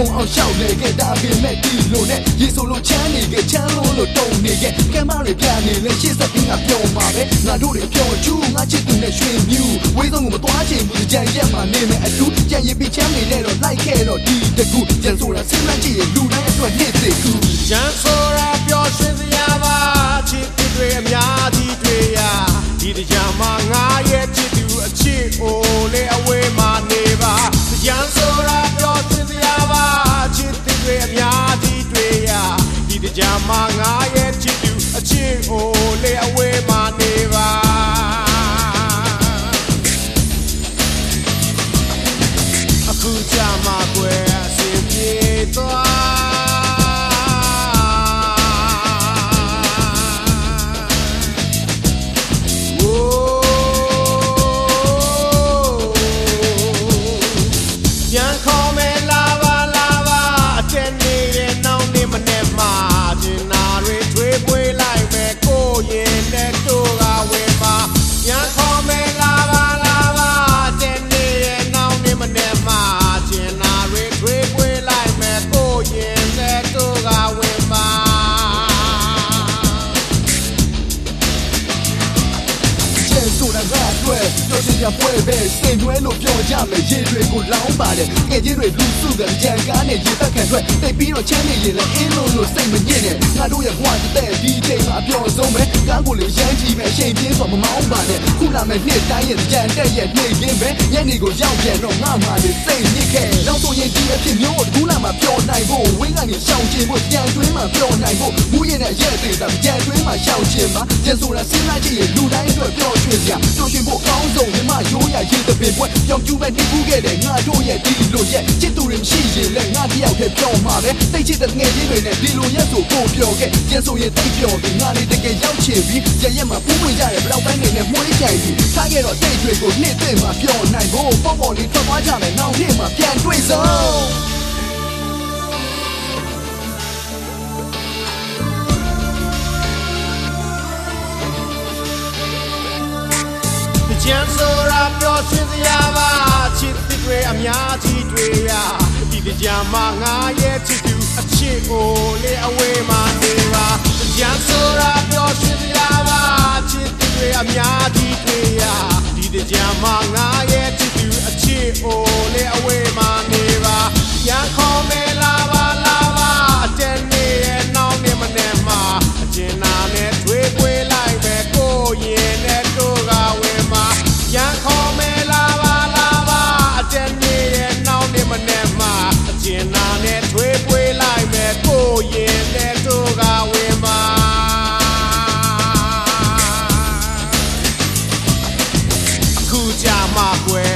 နဲ့တနေ့ကုန်အောင်ရှောက်လေခဲ့ဒါပေမဲ့ဒီလိုနဲ့ရေဆိုလို့ချမ်းနေခဲ့ချမ်းလို့လို့တုံနေခဲ့ကဲမတွေပြနေလဲရှေ့ဆက်ပြီးငါပြောမှာပဲငါတို့တွေပြောချူငါချစ်သူနဲ့ရွှေမြူဝေးဆုံးကိုမသွားချင်ဘူးကြံရက်မှနေမယ်အတူကြံရပြီးချမ်းနေလဲတော့လိုက်ခဲ့တော့ဒီတကူကြံဆိုတာစဉ်းစားကြည့်ရင်လူတိုင်းအတွက်နေ့သိကူကျန်ဆို တို့ချင်ပြပွဲပဲစိတ်တွဲလို့ပြောကြမယ်ရေတွေကိုလောင်းပါတယ်ငယ်ချင်းတွေလူစုတဲ့ကြံကားနဲ့ရေသက်ခံထွက်တိတ်ပြီးတော့ချမ်းနေရင်လည်းအင်းလို့လို့စိတ်မညစ်နဲ့ငါတို့ရဲ့ဘဝတဲ့ဒီချိန်မှာအပြောဆုံးပဲကားကိုလေရမ်းကြည့်မယ်အချိန်ပြင်းဆိုမမောင်းပါနဲ့ခုလာမယ်နှစ်တိုင်းရဲ့ကြံတက်ရဲ့နေရင်းပဲညနေကိုရောက်ပြန်တော့ငါမှလေစိတ်ညစ်ခဲ့နောက်ဆိုရင်ဒီအဖြစ်မျိုးကိုခုလာမှာပျော်နိုင်ဖို့ဝင်းကနေရှောင်ကျင်ဖို့ကြံတွင်းမှာပျော်နိုင်ဖို့ဘူးရင်နဲ့ရဲ့သေးတာကြံတွင်းမှာရှောင်ကျင်ပါကျန်ဆိုတာစဉ်းစားကြည့်ရင်လူတိုင်းအတွက်ပျော်ရွှင်စရာပျော်ရွှင်ဖို့ကောင်း ဆုံးမြမရိုးရရေးတဲ့ပင်ပွဲပျော်ကျူးပဲနေဘူးခဲ့တဲ့ငါတို့ရဲ့ဒီလိုရဲ့ချစ်သူတွေမရှိရင်လည်းငါတယောက်တည်းပျော်မှာပဲတိတ်ချစ်တဲ့ငယ်ချင်းတွေနဲ့ဒီလိုရဲ့ဆိုကိုပျော်ခဲ့ကျန်ဆိုရင်တိတ်ပျော်ပြီးငါလေးတကယ်ရောက်ချင်ပြီးရရက်မှာပူးဝင်ကြတယ်ဘလောက်ပိုင်းနေနဲ့မွေးကြိုင်ပြီးထားခဲ့တော့တိတ်တွေကိုနှစ်သိမ့်မှာပျော်နိုင်ဖို့ပေါ့ပေါ့လေးထွက်သွားကြမယ်နောက်နေ့မှာပြန်တွေ့ဆုံး ကြံဆိုတာပျော်ရွှင်စရာပါချစ်သူတွေအများကြီးတွေ့ရဒီကြံမှာငါရဲ့ချစ်သူအချစ်ကိုလေအဝေး တွေးပွေးလိုက်မယ်ကိုရင်နဲ့တို့ကဝင်ပါအခုကြမှာကွယ်